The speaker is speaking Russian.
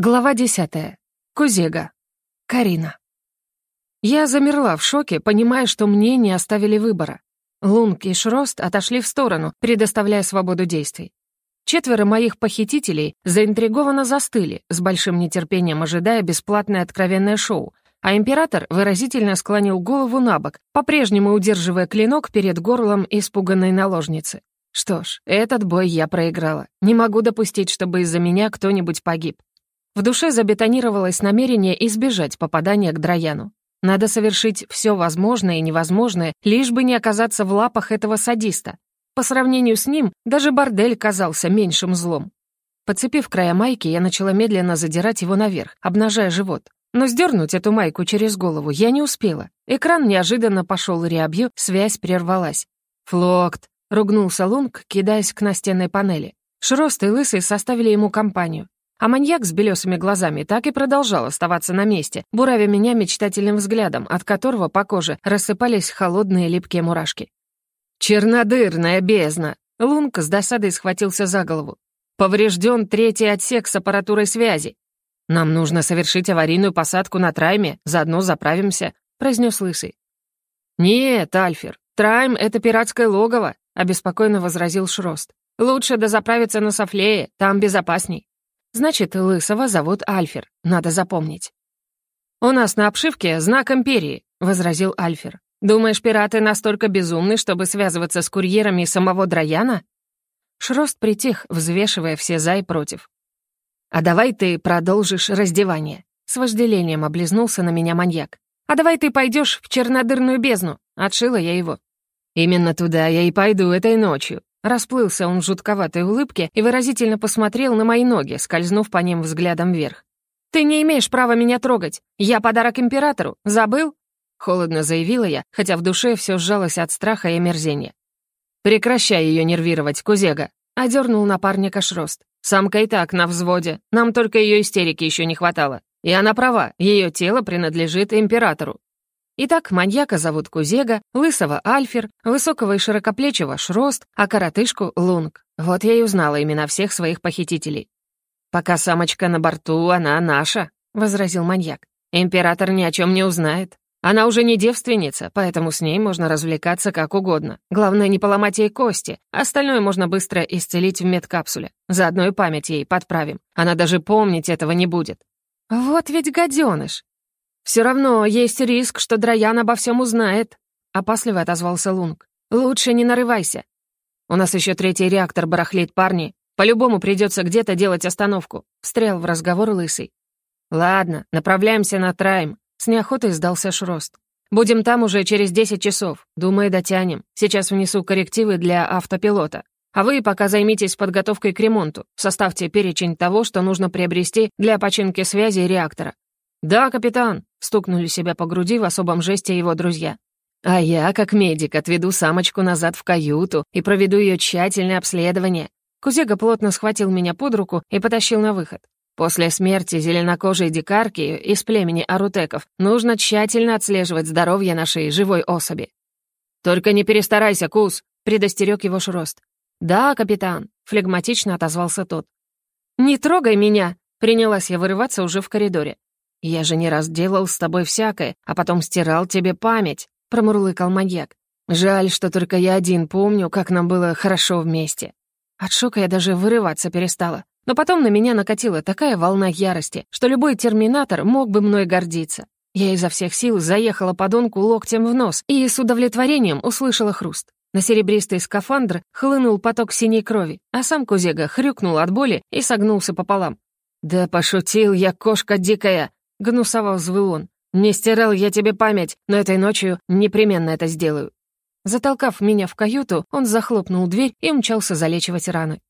Глава десятая. Кузега. Карина. Я замерла в шоке, понимая, что мне не оставили выбора. Лунг и Шрост отошли в сторону, предоставляя свободу действий. Четверо моих похитителей заинтригованно застыли, с большим нетерпением ожидая бесплатное откровенное шоу, а император выразительно склонил голову на бок, по-прежнему удерживая клинок перед горлом испуганной наложницы. Что ж, этот бой я проиграла. Не могу допустить, чтобы из-за меня кто-нибудь погиб. В душе забетонировалось намерение избежать попадания к Драяну. Надо совершить все возможное и невозможное, лишь бы не оказаться в лапах этого садиста. По сравнению с ним, даже бордель казался меньшим злом. Подцепив края майки, я начала медленно задирать его наверх, обнажая живот. Но сдернуть эту майку через голову я не успела. Экран неожиданно пошел рябью, связь прервалась. «Флокт!» — ругнулся Лунг, кидаясь к настенной панели. Шрост и Лысый составили ему компанию. А маньяк с белесыми глазами так и продолжал оставаться на месте, буравя меня мечтательным взглядом, от которого по коже рассыпались холодные липкие мурашки. «Чернодырная бездна!» Лунка с досадой схватился за голову. «Поврежден третий отсек с аппаратурой связи. Нам нужно совершить аварийную посадку на Трайме, заодно заправимся», — произнес Лысый. «Нет, Альфер, Трайм — это пиратское логово», — обеспокоенно возразил Шрост. «Лучше дозаправиться на Софлее, там безопасней». Значит, Лысого зовут Альфер, надо запомнить. «У нас на обшивке знак Империи», — возразил Альфер. «Думаешь, пираты настолько безумны, чтобы связываться с курьерами самого Драяна?» Шрост притих, взвешивая все «за» и «против». «А давай ты продолжишь раздевание», — с вожделением облизнулся на меня маньяк. «А давай ты пойдешь в чернодырную бездну», — отшила я его. «Именно туда я и пойду этой ночью», Расплылся он в жутковатой улыбке и выразительно посмотрел на мои ноги, скользнув по ним взглядом вверх. «Ты не имеешь права меня трогать. Я подарок императору. Забыл?» Холодно заявила я, хотя в душе все сжалось от страха и омерзения. «Прекращай ее нервировать, Кузега», — одернул напарника Шрост. «Самка и так на взводе. Нам только ее истерики еще не хватало. И она права, ее тело принадлежит императору. Итак, маньяка зовут Кузега, лысого — Альфер, высокого и широкоплечего — Шрост, а коротышку — Лунг. Вот я и узнала имена всех своих похитителей. «Пока самочка на борту, она наша», — возразил маньяк. «Император ни о чем не узнает. Она уже не девственница, поэтому с ней можно развлекаться как угодно. Главное, не поломать ей кости. Остальное можно быстро исцелить в медкапсуле. Заодно и память ей подправим. Она даже помнить этого не будет». «Вот ведь гаденыш!» «Все равно есть риск, что Драян обо всем узнает», — опасливо отозвался Лунг. «Лучше не нарывайся. У нас еще третий реактор барахлит, парни. По-любому придется где-то делать остановку», — встрял в разговор Лысый. «Ладно, направляемся на Трайм», — с неохотой сдался Шрост. «Будем там уже через 10 часов. Думаю, дотянем. Сейчас внесу коррективы для автопилота. А вы пока займитесь подготовкой к ремонту. Составьте перечень того, что нужно приобрести для починки связи реактора. «Да, капитан», — стукнули себя по груди в особом жесте его друзья. «А я, как медик, отведу самочку назад в каюту и проведу ее тщательное обследование». Кузега плотно схватил меня под руку и потащил на выход. После смерти зеленокожей дикарки из племени арутеков нужно тщательно отслеживать здоровье нашей живой особи. «Только не перестарайся, Куз», — предостерег его Шрост. «Да, капитан», — флегматично отозвался тот. «Не трогай меня», — принялась я вырываться уже в коридоре. «Я же не раз делал с тобой всякое, а потом стирал тебе память», — промурлыкал маньяк. «Жаль, что только я один помню, как нам было хорошо вместе». От шока я даже вырываться перестала. Но потом на меня накатила такая волна ярости, что любой терминатор мог бы мной гордиться. Я изо всех сил заехала подонку локтем в нос и с удовлетворением услышала хруст. На серебристый скафандр хлынул поток синей крови, а сам Кузега хрюкнул от боли и согнулся пополам. «Да пошутил я, кошка дикая!» — гнусово взвыл он. «Не стирал я тебе память, но этой ночью непременно это сделаю». Затолкав меня в каюту, он захлопнул дверь и умчался залечивать раны.